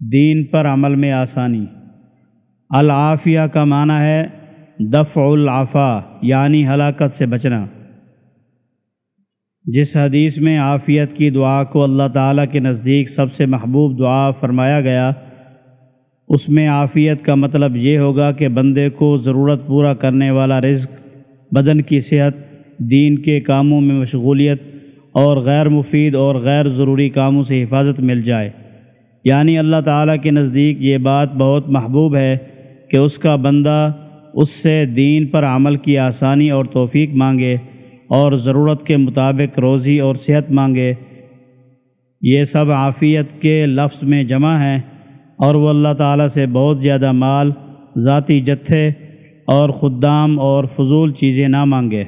دین پر عمل میں آسانی۔ العافیہ کا معنی ہے دفع العفا یعنی ہلاکت سے بچنا۔ جس حدیث میں عافیت کی دعا کو اللہ تعالیٰ کے نزدیک سب سے محبوب دعا فرمایا گیا، اس میں عافیت کا مطلب یہ ہوگا کہ بندے کو ضرورت پورا کرنے والا رزق، بدن کی صحت، دین کے کاموں میں مشغولیت اور غیر مفید اور غیر ضروری کاموں سے حفاظت مل جائے۔ یعنی اللہ تعالیٰ کے نزدیک یہ بات بہت محبوب ہے کہ اس کا بندہ اس سے دین پر عمل کی آسانی اور توفیق مانگے اور ضرورت کے مطابق روزی اور صحت مانگے۔ یہ سب عافیت کے لفظ میں جمع ہیں اور وہ اللہ تعالیٰ سے بہت زیادہ مال، ذاتی جتھے اور خدام اور فضول چیزیں نہ مانگے۔